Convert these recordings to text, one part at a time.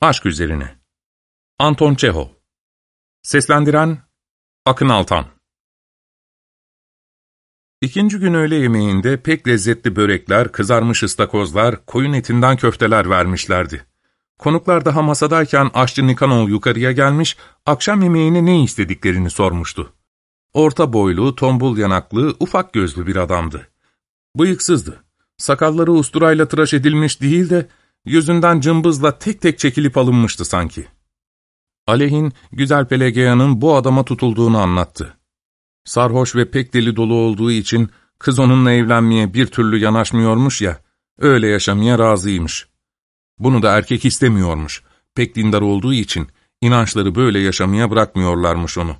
Aşk üzerine. Anton Çehov. Seslendiren Akın Altan. İkinci gün öğle yemeğinde pek lezzetli börekler, kızarmış ıstakozlar, koyun etinden köfteler vermişlerdi. Konuklar daha masadayken aşçı Nikanov yukarıya gelmiş, akşam yemeğini ne istediklerini sormuştu. Orta boylu, tombul yanaklı, ufak gözlü bir adamdı. Bıyıksızdı. Sakalları usturayla tıraş edilmiş değil de, yüzünden cımbızla tek tek çekilip alınmıştı sanki. Aleyhin, güzel Pelagia'nın bu adama tutulduğunu anlattı. Sarhoş ve pek deli dolu olduğu için kız onunla evlenmeye bir türlü yanaşmıyormuş ya, öyle yaşamaya razıymış. Bunu da erkek istemiyormuş. Pek dindar olduğu için inançları böyle yaşamaya bırakmıyorlarmış onu.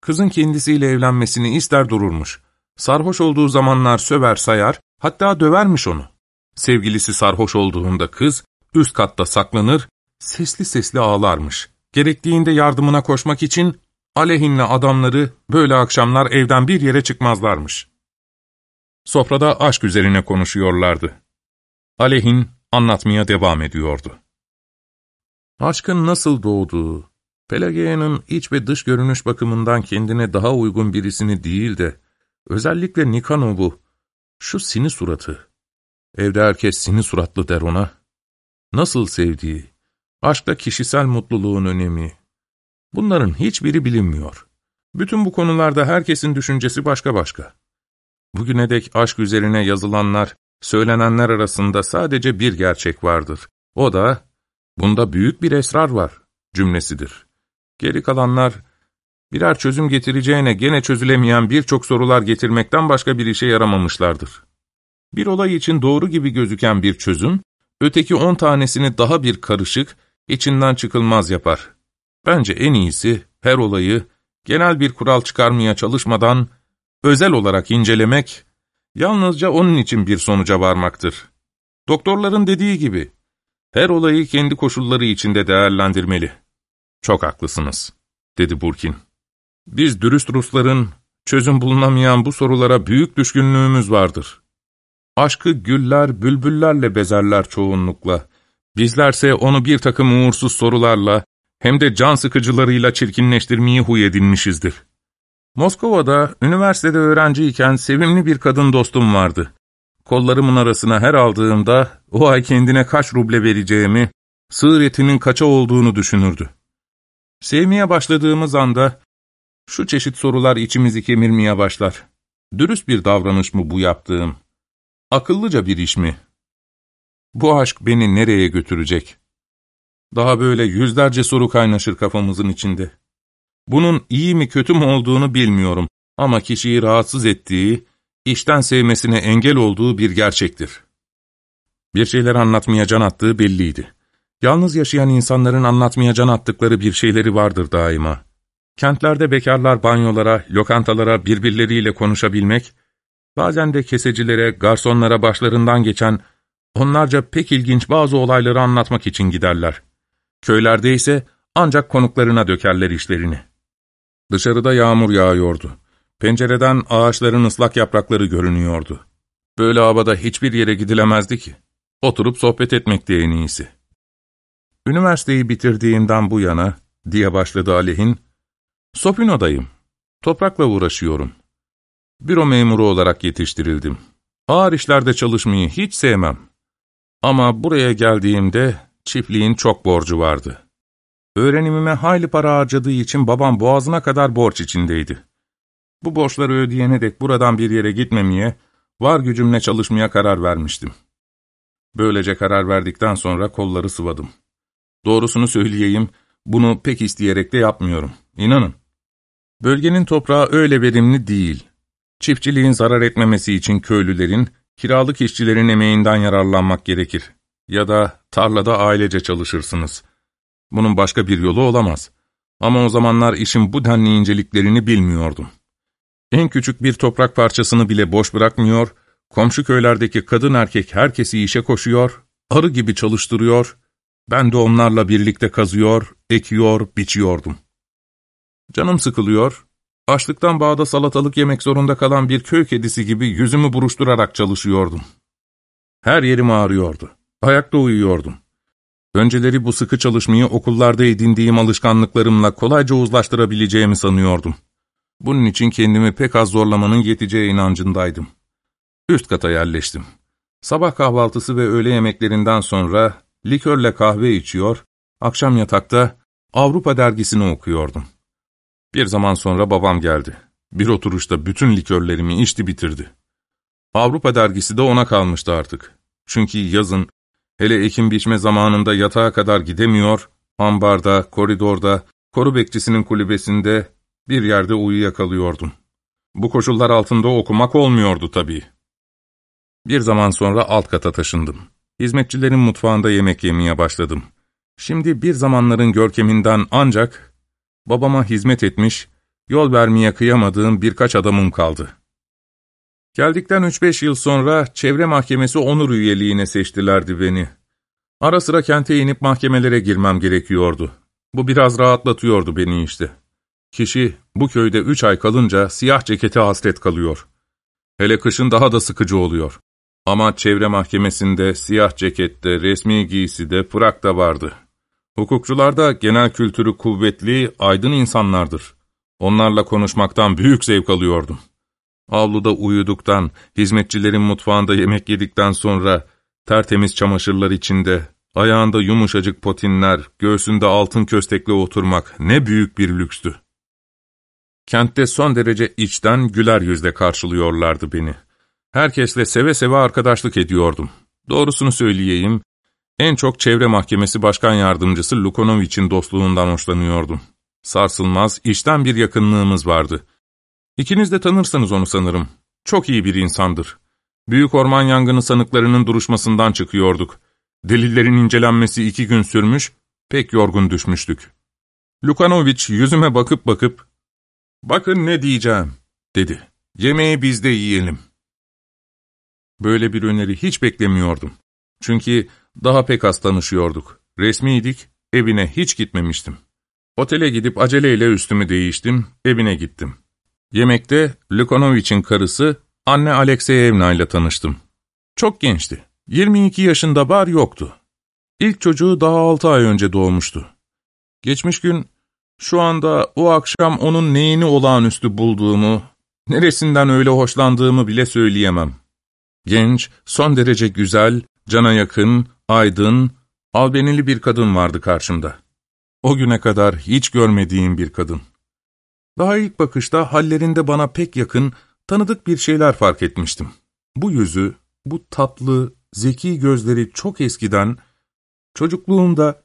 Kızın kendisiyle evlenmesini ister dururmuş. Sarhoş olduğu zamanlar söver sayar, hatta dövermiş onu. Sevgilisi sarhoş olduğunda kız, üst katta saklanır, sesli sesli ağlarmış. Gerektiğinde yardımına koşmak için aleyhinle adamları böyle akşamlar evden bir yere çıkmazlarmış. Sofrada aşk üzerine konuşuyorlardı. Aleyhin anlatmaya devam ediyordu. Aşkın nasıl doğduğu, Pelagia'nın iç ve dış görünüş bakımından kendine daha uygun birisini değil de, özellikle Nikanov'u, şu sini suratı, evde herkes sini suratlı der ona, nasıl sevdiği, aşkta kişisel mutluluğun önemi, bunların hiçbiri bilinmiyor. Bütün bu konularda herkesin düşüncesi başka başka. Bugüne dek aşk üzerine yazılanlar, söylenenler arasında sadece bir gerçek vardır. O da, bunda büyük bir esrar var cümlesidir. Geri kalanlar, birer çözüm getireceğine gene çözülemeyen birçok sorular getirmekten başka bir işe yaramamışlardır. Bir olay için doğru gibi gözüken bir çözüm, öteki on tanesini daha bir karışık, içinden çıkılmaz yapar. Bence en iyisi her olayı genel bir kural çıkarmaya çalışmadan özel olarak incelemek, yalnızca onun için bir sonuca varmaktır. Doktorların dediği gibi, her olayı kendi koşulları içinde değerlendirmeli. Çok haklısınız, dedi Burkin. Biz dürüst Rusların çözüm bulunamayan bu sorulara büyük düşkünlüğümüz vardır. Aşkı güller, bülbüllerle bezerler çoğunlukla. Bizlerse onu bir takım uğursuz sorularla, hem de can sıkıcılarıyla çirkinleştirmeyi huy edinmişizdir. Moskova'da üniversitede öğrenciyken sevimli bir kadın dostum vardı. Kollarımın arasına her aldığımda o ay kendine kaç ruble vereceğimi, sığır etinin kaça olduğunu düşünürdü. Sevmeye başladığımız anda şu çeşit sorular içimizi kemirmeye başlar. Dürüst bir davranış mı bu yaptığım? Akıllıca bir iş mi? Bu aşk beni nereye götürecek? Daha böyle yüzlerce soru kaynaşır kafamızın içinde. Bunun iyi mi kötü mü olduğunu bilmiyorum ama kişiyi rahatsız ettiği, işten sevmesine engel olduğu bir gerçektir. Bir şeyler anlatmaya can attığı belliydi. Yalnız yaşayan insanların anlatmaya can attıkları bir şeyleri vardır daima. Kentlerde bekarlar banyolara, lokantalara birbirleriyle konuşabilmek, bazen de kesecilere, garsonlara başlarından geçen onlarca pek ilginç bazı olayları anlatmak için giderler. Köylerde ise ancak konuklarına dökerler işlerini. Dışarıda yağmur yağıyordu. Pencereden ağaçların ıslak yaprakları görünüyordu. Böyle havada hiçbir yere gidilemezdi ki. Oturup sohbet etmekti en iyisi. Üniversiteyi bitirdiğimden bu yana, diye başladı Aleyhin, Sopino'dayım. Toprakla uğraşıyorum. Büro memuru olarak yetiştirildim. Ağır işlerde çalışmayı hiç sevmem. Ama buraya geldiğimde çiftliğin çok borcu vardı. Öğrenimime hayli para harcadığı için babam boğazına kadar borç içindeydi. Bu borçları ödeyene dek buradan bir yere gitmemeye, var gücümle çalışmaya karar vermiştim. Böylece karar verdikten sonra kolları sıvadım. Doğrusunu söyleyeyim, bunu pek isteyerek de yapmıyorum. İnanın. Bölgenin toprağı öyle verimli değil. Çiftçiliğin zarar etmemesi için köylülerin, kiralık işçilerin emeğinden yararlanmak gerekir. Ya da tarlada ailece çalışırsınız. Bunun başka bir yolu olamaz. Ama o zamanlar işin bu denli inceliklerini bilmiyordum. En küçük bir toprak parçasını bile boş bırakmıyor, komşu köylerdeki kadın erkek herkesi işe koşuyor, arı gibi çalıştırıyor, ben de onlarla birlikte kazıyor, ekiyor, biçiyordum. Canım sıkılıyor, açlıktan bağda salatalık yemek zorunda kalan bir köy kedisi gibi yüzümü buruşturarak çalışıyordum. Her yerim ağrıyordu. Ayakta uyuyordum. Önceleri bu sıkı çalışmayı okullarda edindiğim alışkanlıklarımla kolayca uzlaştırabileceğimi sanıyordum. Bunun için kendimi pek az zorlamanın yeteceği inancındaydım. Üst kata yerleştim. Sabah kahvaltısı ve öğle yemeklerinden sonra likörle kahve içiyor, akşam yatakta Avrupa dergisini okuyordum. Bir zaman sonra babam geldi. Bir oturuşta bütün likörlerimi içti bitirdi. Avrupa dergisi de ona kalmıştı artık. Çünkü yazın, hele ekim biçme zamanında yatağa kadar gidemiyor, ambarda, koridorda, koru bekçisinin kulübesinde bir yerde uyuyakalıyordum. Bu koşullar altında okumak olmuyordu tabii. Bir zaman sonra alt kata taşındım. Hizmetçilerin mutfağında yemek yemeye başladım. Şimdi bir zamanların görkeminden ancak babama hizmet etmiş, yol vermeye kıyamadığım birkaç adamım kaldı. Geldikten üç beş yıl sonra çevre mahkemesi onur üyeliğine seçtilerdi beni. Ara sıra kente inip mahkemelere girmem gerekiyordu. Bu biraz rahatlatıyordu beni işte. Kişi bu köyde üç ay kalınca siyah cekete hasret kalıyor. Hele kışın daha da sıkıcı oluyor. Ama çevre mahkemesinde siyah cekette, resmi giyside, frak da vardı. Hukukçular da genel kültürü kuvvetli, aydın insanlardır. Onlarla konuşmaktan büyük zevk alıyordum. Avluda uyuduktan, hizmetçilerin mutfağında yemek yedikten sonra, tertemiz çamaşırlar içinde, ayağında yumuşacık potinler, göğsünde altın köstekle oturmak ne büyük bir lükstü. Kentte son derece içten, güler yüzle karşılıyorlardı beni. Herkesle seve seve arkadaşlık ediyordum. Doğrusunu söyleyeyim, en çok çevre mahkemesi başkan yardımcısı Lukonovic'in dostluğundan hoşlanıyordum. Sarsılmaz, işten bir yakınlığımız vardı. İkiniz de tanırsınız onu sanırım. Çok iyi bir insandır. Büyük orman yangını sanıklarının duruşmasından çıkıyorduk. Delillerin incelenmesi iki gün sürmüş, pek yorgun düşmüştük. Lukanovic yüzüme bakıp bakıp, ''Bakın ne diyeceğim.'' dedi. ''Yemeği biz de yiyelim.'' Böyle bir öneri hiç beklemiyordum. Çünkü daha pek az tanışıyorduk. Resmiydik, evine hiç gitmemiştim. Otele gidip aceleyle üstümü değiştim, evine gittim. Yemekte Lukanovic'in karısı anne Alexeyevna ile tanıştım. Çok gençti. 22 yaşında bar yoktu. İlk çocuğu daha 6 ay önce doğmuştu. Geçmiş gün, şu anda o akşam onun neyini olağanüstü bulduğumu, neresinden öyle hoşlandığımı bile söyleyemem. Genç, son derece güzel, cana yakın, aydın, albenili bir kadın vardı karşımda. O güne kadar hiç görmediğim bir kadın. Daha ilk bakışta hallerinde bana pek yakın, tanıdık bir şeyler fark etmiştim. Bu yüzü, bu tatlı, zeki gözleri çok eskiden, çocukluğumda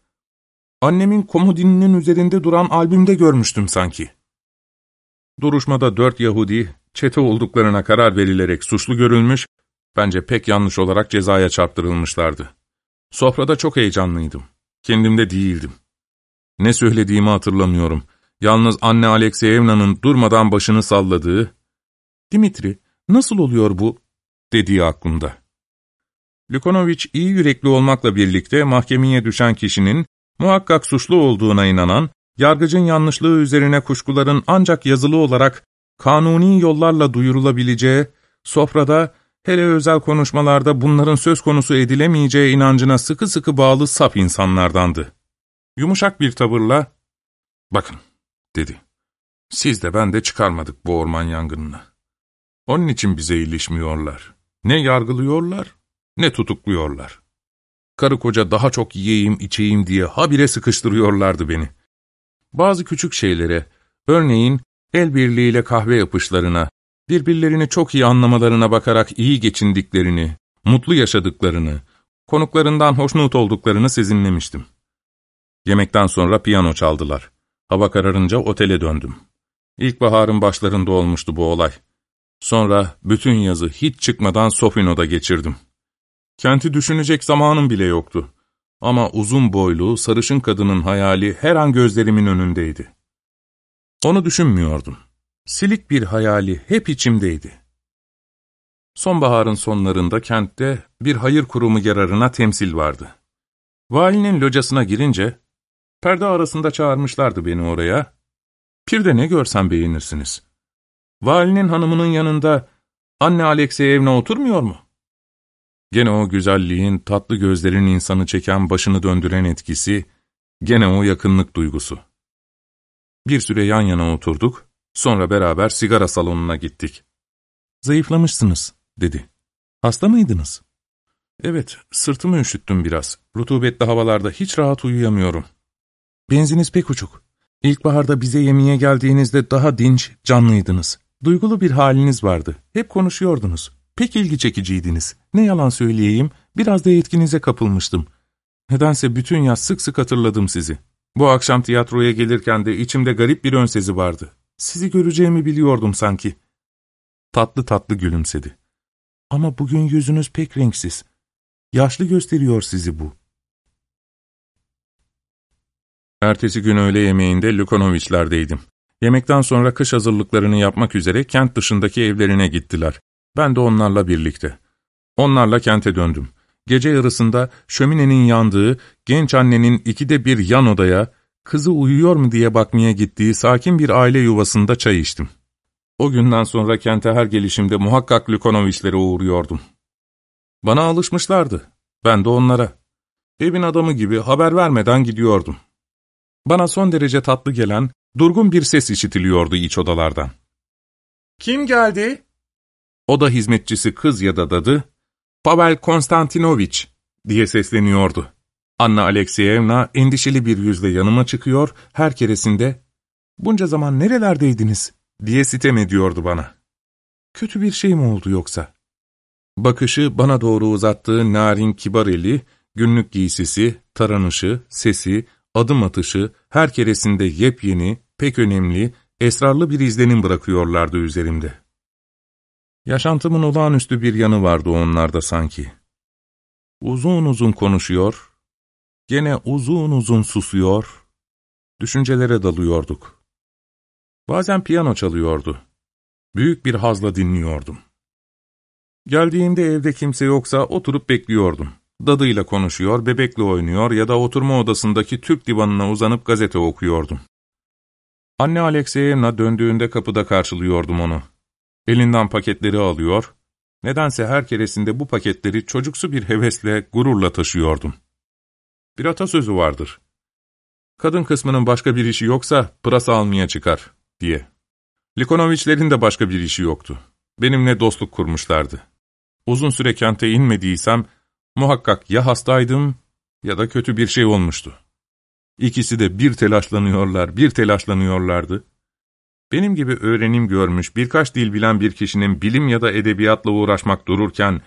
annemin komodininin üzerinde duran albümde görmüştüm sanki. Duruşmada dört Yahudi, çete olduklarına karar verilerek suçlu görülmüş, bence pek yanlış olarak cezaya çarptırılmışlardı. Sofrada çok heyecanlıydım. Kendimde değildim. Ne söylediğimi hatırlamıyorum. Yalnız anne Alexeyevna'nın durmadan başını salladığı, ''Dimitri, nasıl oluyor bu?'' dediği aklımda. Lukonovic iyi yürekli olmakla birlikte mahkemeye düşen kişinin muhakkak suçlu olduğuna inanan, yargıcın yanlışlığı üzerine kuşkuların ancak yazılı olarak kanuni yollarla duyurulabileceği, sofrada, hele özel konuşmalarda bunların söz konusu edilemeyeceği inancına sıkı sıkı bağlı sap insanlardandı. Yumuşak bir tavırla, ''Bakın'' dedi. ''Siz de ben de çıkarmadık bu orman yangınını. Onun için bize ilişmiyorlar. Ne yargılıyorlar, ne tutukluyorlar. Karı koca daha çok yiyeyim içeyim diye habire sıkıştırıyorlardı beni. Bazı küçük şeylere, örneğin el birliğiyle kahve yapışlarına, birbirlerini çok iyi anlamalarına bakarak iyi geçindiklerini, mutlu yaşadıklarını, konuklarından hoşnut olduklarını sezinlemiştim. Yemekten sonra piyano çaldılar. Hava kararınca otele döndüm. İlkbaharın başlarında olmuştu bu olay. Sonra bütün yazı hiç çıkmadan Sofino'da geçirdim. Kenti düşünecek zamanım bile yoktu. Ama uzun boylu, sarışın kadının hayali her an gözlerimin önündeydi. Onu düşünmüyordum. Silik bir hayali hep içimdeydi. Sonbaharın sonlarında kentte bir hayır kurumu yararına temsil vardı. Valinin locasına girince, perde arasında çağırmışlardı beni oraya. Bir de ne görsem beğenirsiniz. Valinin hanımının yanında anne Alexeyevna oturmuyor mu? Gene o güzelliğin, tatlı gözlerin insanı çeken, başını döndüren etkisi, gene o yakınlık duygusu. Bir süre yan yana oturduk, sonra beraber sigara salonuna gittik. ''Zayıflamışsınız.'' dedi. ''Hasta mıydınız?'' ''Evet, sırtımı üşüttüm biraz. Rutubetli havalarda hiç rahat uyuyamıyorum.'' ''Benziniz pek uçuk. İlkbaharda bize yemeğe geldiğinizde daha dinç, canlıydınız. Duygulu bir haliniz vardı. Hep konuşuyordunuz. Pek ilgi çekiciydiniz. Ne yalan söyleyeyim, biraz da etkinize kapılmıştım. Nedense bütün yaz sık sık hatırladım sizi. Bu akşam tiyatroya gelirken de içimde garip bir önsezi vardı. Sizi göreceğimi biliyordum sanki. Tatlı tatlı gülümsedi. Ama bugün yüzünüz pek renksiz. Yaşlı gösteriyor sizi bu. Ertesi gün öğle yemeğinde Lukonoviçlerdeydim. Yemekten sonra kış hazırlıklarını yapmak üzere kent dışındaki evlerine gittiler. Ben de onlarla birlikte. Onlarla kente döndüm. Gece yarısında şöminenin yandığı, genç annenin ikide bir yan odaya, kızı uyuyor mu diye bakmaya gittiği sakin bir aile yuvasında çay içtim. O günden sonra kente her gelişimde muhakkak Lukonoviçlere uğruyordum. Bana alışmışlardı. Ben de onlara. Evin adamı gibi haber vermeden gidiyordum. Bana son derece tatlı gelen, durgun bir ses işitiliyordu iç odalardan. ''Kim geldi?'' Oda hizmetçisi kız ya da dadı, ''Pavel Konstantinoviç'' diye sesleniyordu. Anna Alekseyevna endişeli bir yüzle yanıma çıkıyor, her keresinde ''Bunca zaman nerelerdeydiniz?'' diye sitem ediyordu bana. Kötü bir şey mi oldu yoksa? Bakışı bana doğru uzattığı narin kibar eli, günlük giysisi, taranışı, sesi, adım atışı her keresinde yepyeni, pek önemli, esrarlı bir izlenim bırakıyorlardı üzerimde. Yaşantımın olağanüstü bir yanı vardı onlarda sanki. Uzun uzun konuşuyor, gene uzun uzun susuyor, düşüncelere dalıyorduk. Bazen piyano çalıyordu. Büyük bir hazla dinliyordum. Geldiğimde evde kimse yoksa oturup bekliyordum. Dadıyla konuşuyor, bebekle oynuyor ya da oturma odasındaki Türk divanına uzanıp gazete okuyordum. Anne Alekseyevna döndüğünde kapıda karşılıyordum onu. Elinden paketleri alıyor, nedense her keresinde bu paketleri çocuksu bir hevesle, gururla taşıyordum. Bir atasözü vardır. Kadın kısmının başka bir işi yoksa pırasa almaya çıkar, diye. Likonoviçlerin de başka bir işi yoktu. Benimle dostluk kurmuşlardı. Uzun süre kente inmediysem, Muhakkak ya hastaydım ya da kötü bir şey olmuştu. İkisi de bir telaşlanıyorlar, bir telaşlanıyorlardı. Benim gibi öğrenim görmüş, birkaç dil bilen bir kişinin bilim ya da edebiyatla uğraşmak dururken,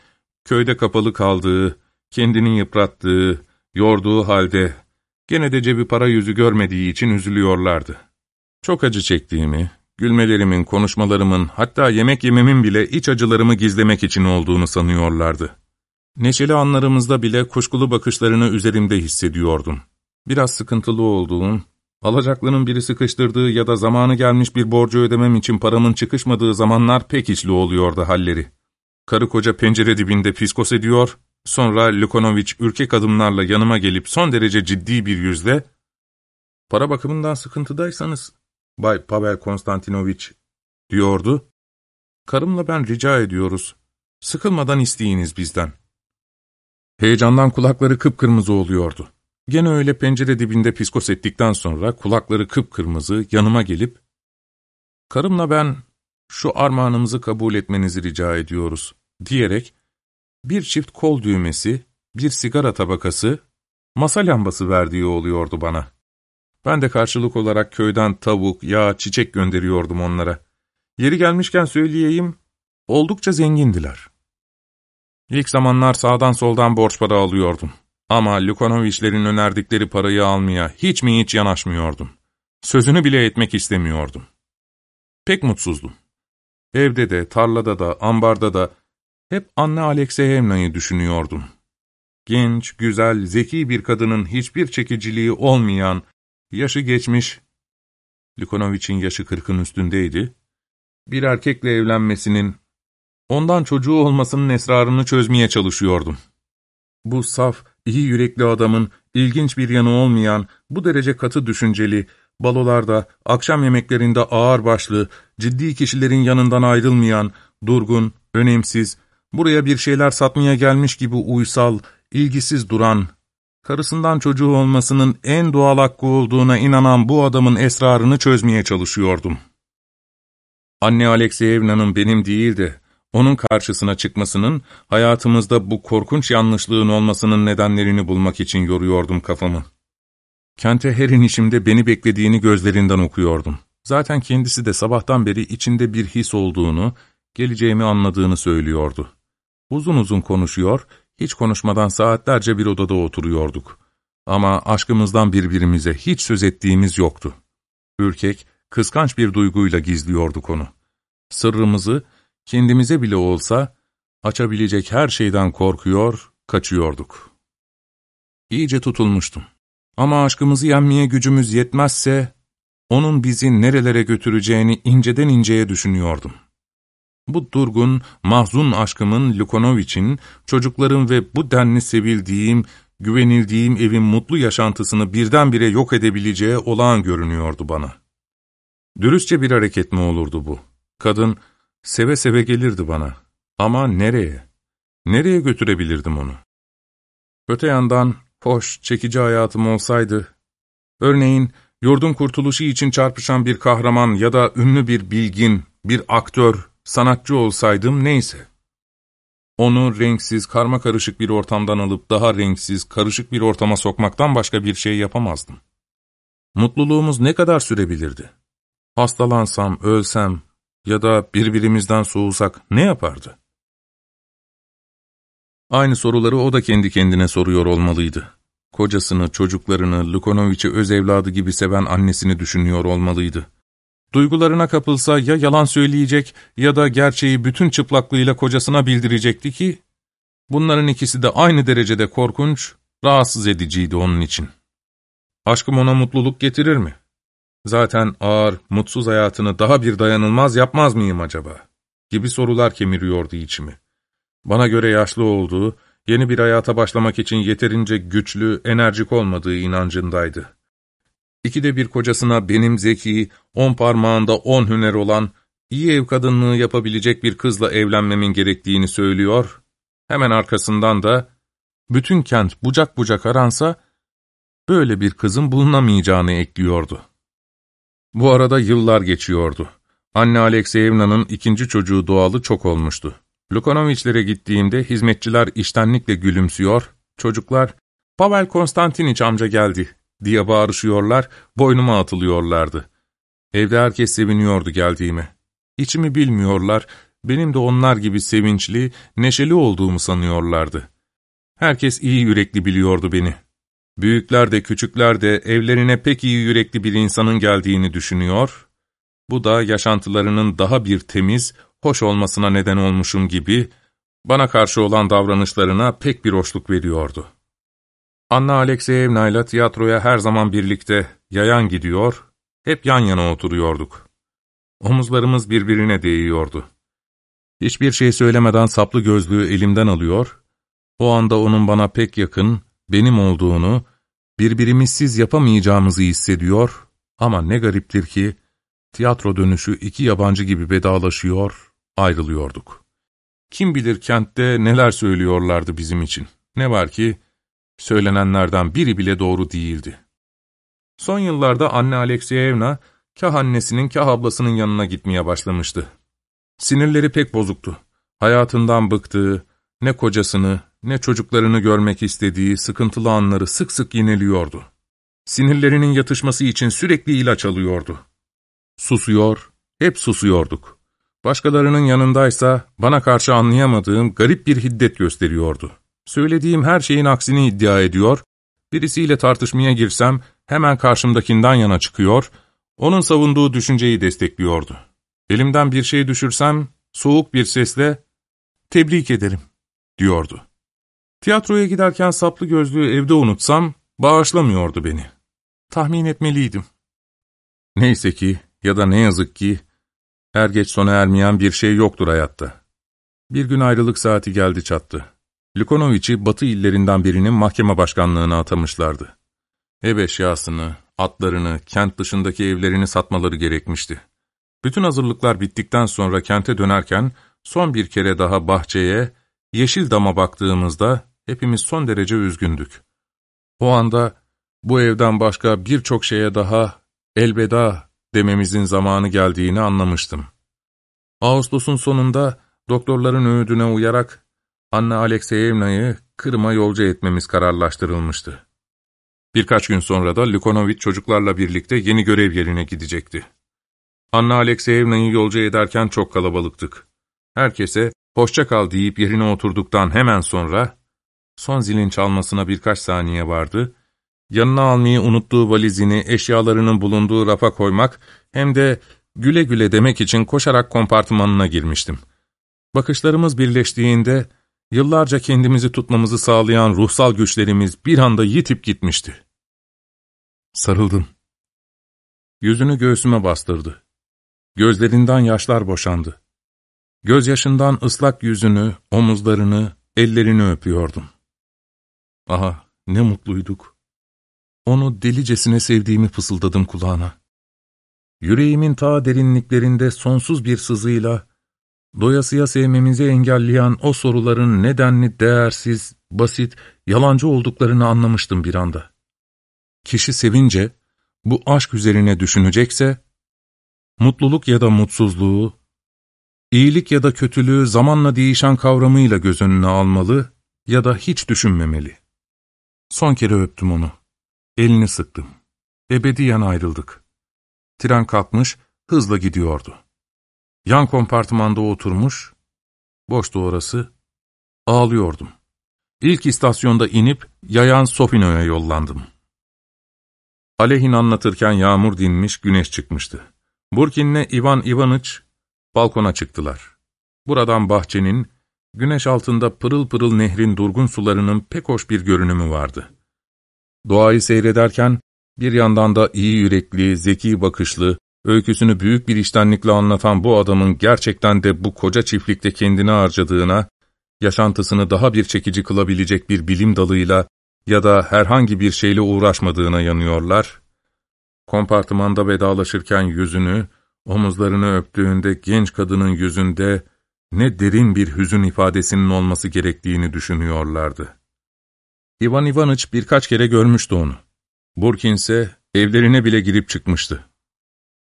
köyde kapalı kaldığı, kendini yıprattığı, yorduğu halde, gene de cebi para yüzü görmediği için üzülüyorlardı. Çok acı çektiğimi, gülmelerimin, konuşmalarımın, hatta yemek yememin bile iç acılarımı gizlemek için olduğunu sanıyorlardı. Neşeli anlarımızda bile kuşkulu bakışlarını üzerimde hissediyordum. Biraz sıkıntılı olduğum, alacaklının biri sıkıştırdığı ya da zamanı gelmiş bir borcu ödemem için paramın çıkışmadığı zamanlar pek içli oluyordu halleri. Karı koca pencere dibinde piskos ediyor, sonra Lukonoviç ürkek adımlarla yanıma gelip son derece ciddi bir yüzle, ''Para bakımından sıkıntıdaysanız, Bay Pavel Konstantinoviç'' diyordu. ''Karımla ben rica ediyoruz, sıkılmadan isteyiniz bizden.'' Heyecandan kulakları kıpkırmızı oluyordu. Gene öyle pencere dibinde piskos ettikten sonra kulakları kıpkırmızı yanıma gelip, ''Karımla ben şu armağanımızı kabul etmenizi rica ediyoruz.'' diyerek bir çift kol düğmesi, bir sigara tabakası, masa lambası verdiği oluyordu bana. Ben de karşılık olarak köyden tavuk, yağ, çiçek gönderiyordum onlara. Yeri gelmişken söyleyeyim, oldukça zengindiler. İlk zamanlar sağdan soldan borç para alıyordum. Ama Lukonoviçlerin önerdikleri parayı almaya hiç mi hiç yanaşmıyordum. Sözünü bile etmek istemiyordum. Pek mutsuzdum. Evde de, tarlada da, ambarda da hep Anne Alekseyevna'yı düşünüyordum. Genç, güzel, zeki bir kadının hiçbir çekiciliği olmayan, yaşı geçmiş, Lukonoviç'in yaşı kırkın üstündeydi, bir erkekle evlenmesinin Ondan çocuğu olmasının esrarını çözmeye çalışıyordum. Bu saf, iyi yürekli adamın ilginç bir yanı olmayan, bu derece katı düşünceli, balolarda, akşam yemeklerinde ağır başlı, ciddi kişilerin yanından ayrılmayan, durgun, önemsiz, Buraya bir şeyler satmaya gelmiş gibi uysal, ilgisiz duran, karısından çocuğu olmasının en doğal hakkı olduğuna inanan bu adamın esrarını çözmeye çalışıyordum. Anne Alexeyevna'nın benim değil de, onun karşısına çıkmasının, hayatımızda bu korkunç yanlışlığın olmasının nedenlerini bulmak için yoruyordum kafamı. Kente her inişimde beni beklediğini gözlerinden okuyordum. Zaten kendisi de sabahtan beri içinde bir his olduğunu, geleceğimi anladığını söylüyordu. Uzun uzun konuşuyor, hiç konuşmadan saatlerce bir odada oturuyorduk. Ama aşkımızdan birbirimize hiç söz ettiğimiz yoktu. Ürkek, kıskanç bir duyguyla gizliyorduk onu. Sırrımızı, kendimize bile olsa, açabilecek her şeyden korkuyor, kaçıyorduk. İyice tutulmuştum. Ama aşkımızı yenmeye gücümüz yetmezse, onun bizi nerelere götüreceğini inceden inceye düşünüyordum. Bu durgun, mahzun aşkımın Lukonoviç'in, çocukların ve bu denli sevildiğim, güvenildiğim evin mutlu yaşantısını birdenbire yok edebileceği olağan görünüyordu bana. Dürüstçe bir hareket mi olurdu bu? Kadın seve seve gelirdi bana. Ama nereye? Nereye götürebilirdim onu? Öte yandan hoş, çekici hayatım olsaydı, örneğin yurdun kurtuluşu için çarpışan bir kahraman ya da ünlü bir bilgin, bir aktör, sanatçı olsaydım neyse. Onu renksiz, karma karışık bir ortamdan alıp daha renksiz, karışık bir ortama sokmaktan başka bir şey yapamazdım. Mutluluğumuz ne kadar sürebilirdi? Hastalansam, ölsem ya da birbirimizden soğusak ne yapardı? Aynı soruları o da kendi kendine soruyor olmalıydı. Kocasını, çocuklarını, Lukonoviç'i öz evladı gibi seven annesini düşünüyor olmalıydı. Duygularına kapılsa ya yalan söyleyecek ya da gerçeği bütün çıplaklığıyla kocasına bildirecekti ki, bunların ikisi de aynı derecede korkunç, rahatsız ediciydi onun için. Aşkım ona mutluluk getirir mi? Zaten ağır, mutsuz hayatını daha bir dayanılmaz yapmaz mıyım acaba? Gibi sorular kemiriyordu içimi. Bana göre yaşlı olduğu, yeni bir hayata başlamak için yeterince güçlü, enerjik olmadığı inancındaydı. İkide bir kocasına benim zeki, on parmağında on hüner olan, iyi ev kadınlığı yapabilecek bir kızla evlenmemin gerektiğini söylüyor, hemen arkasından da, bütün kent bucak bucak aransa, böyle bir kızın bulunamayacağını ekliyordu. Bu arada yıllar geçiyordu. Anne Alexeyevna'nın ikinci çocuğu doğalı çok olmuştu. Lukanovic'lere gittiğimde hizmetçiler iştenlikle gülümsüyor, çocuklar, ''Pavel Konstantiniç amca geldi.'' Diye bağırışıyorlar, boynuma atılıyorlardı. Evde herkes seviniyordu geldiğime. İçimi bilmiyorlar, benim de onlar gibi sevinçli, neşeli olduğumu sanıyorlardı. Herkes iyi yürekli biliyordu beni. Büyükler de küçükler de evlerine pek iyi yürekli bir insanın geldiğini düşünüyor, bu da yaşantılarının daha bir temiz, hoş olmasına neden olmuşum gibi, bana karşı olan davranışlarına pek bir hoşluk veriyordu. Anna Alexeyevna ile tiyatroya her zaman birlikte yayan gidiyor, hep yan yana oturuyorduk. Omuzlarımız birbirine değiyordu. Hiçbir şey söylemeden saplı gözlüğü elimden alıyor, o anda onun bana pek yakın, benim olduğunu, birbirimizsiz yapamayacağımızı hissediyor ama ne gariptir ki, tiyatro dönüşü iki yabancı gibi vedalaşıyor, ayrılıyorduk. Kim bilir kentte neler söylüyorlardı bizim için. Ne var ki, Söylenenlerden biri bile doğru değildi. Son yıllarda anne Alexeyevna, kah annesinin kah ablasının yanına gitmeye başlamıştı. Sinirleri pek bozuktu. Hayatından bıktığı, ne kocasını, ne çocuklarını görmek istediği sıkıntılı anları sık sık yeniliyordu. Sinirlerinin yatışması için sürekli ilaç alıyordu. Susuyor, hep susuyorduk. Başkalarının yanındaysa bana karşı anlayamadığım garip bir hiddet gösteriyordu. Söylediğim her şeyin aksini iddia ediyor, birisiyle tartışmaya girsem hemen karşımdakinden yana çıkıyor, onun savunduğu düşünceyi destekliyordu. Elimden bir şey düşürsem soğuk bir sesle ''Tebrik ederim'' diyordu. Tiyatroya giderken saplı gözlüğü evde unutsam bağışlamıyordu beni. Tahmin etmeliydim. Neyse ki ya da ne yazık ki er geç sona ermeyen bir şey yoktur hayatta. Bir gün ayrılık saati geldi çattı. Lukonoviç'i batı illerinden birinin mahkeme başkanlığına atamışlardı. Ev eşyasını, atlarını, kent dışındaki evlerini satmaları gerekmişti. Bütün hazırlıklar bittikten sonra kente dönerken son bir kere daha bahçeye, Yeşil dama baktığımızda hepimiz son derece üzgündük. O anda bu evden başka birçok şeye daha elveda dememizin zamanı geldiğini anlamıştım. Ağustos'un sonunda doktorların öğüdüne uyarak Anna Alekseyevna'yı Kırım'a yolcu etmemiz kararlaştırılmıştı. Birkaç gün sonra da Lukonovic çocuklarla birlikte yeni görev yerine gidecekti. Anna Alekseyevna'yı yolcu ederken çok kalabalıktık. Herkese hoşça kal deyip yerine oturduktan hemen sonra, son zilin çalmasına birkaç saniye vardı, yanına almayı unuttuğu valizini eşyalarının bulunduğu rafa koymak hem de güle güle demek için koşarak kompartımanına girmiştim. Bakışlarımız birleştiğinde, yıllarca kendimizi tutmamızı sağlayan ruhsal güçlerimiz bir anda yitip gitmişti. Sarıldım. Yüzünü göğsüme bastırdı. Gözlerinden yaşlar boşandı. Gözyaşından ıslak yüzünü, omuzlarını, ellerini öpüyordum. Aha, ne mutluyduk. Onu delicesine sevdiğimi fısıldadım kulağına. Yüreğimin ta derinliklerinde sonsuz bir sızıyla, doyasıya sevmemizi engelleyen o soruların nedenli değersiz, basit, yalancı olduklarını anlamıştım bir anda. Kişi sevince, bu aşk üzerine düşünecekse, mutluluk ya da mutsuzluğu, iyilik ya da kötülüğü zamanla değişen kavramıyla göz önüne almalı ya da hiç düşünmemeli. Son kere öptüm onu. Elini sıktım. Ebediyen ayrıldık. Tren kalkmış, hızla gidiyordu. Yan kompartımanda oturmuş, boştu orası, ağlıyordum. İlk istasyonda inip yayan Sofino'ya yollandım. Alehin anlatırken yağmur dinmiş, güneş çıkmıştı. Burkin'le Ivan Ivaniç balkona çıktılar. Buradan bahçenin, güneş altında pırıl pırıl nehrin durgun sularının pek hoş bir görünümü vardı. Doğayı seyrederken, bir yandan da iyi yürekli, zeki bakışlı, öyküsünü büyük bir iştenlikle anlatan bu adamın gerçekten de bu koca çiftlikte kendini harcadığına, yaşantısını daha bir çekici kılabilecek bir bilim dalıyla ya da herhangi bir şeyle uğraşmadığına yanıyorlar, kompartımanda vedalaşırken yüzünü, omuzlarını öptüğünde genç kadının yüzünde ne derin bir hüzün ifadesinin olması gerektiğini düşünüyorlardı. Ivan Ivaniç birkaç kere görmüştü onu. Burkin ise evlerine bile girip çıkmıştı.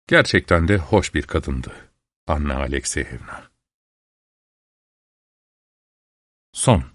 Gerçekten de hoş bir kadındı. Anna Alekseyevna. Son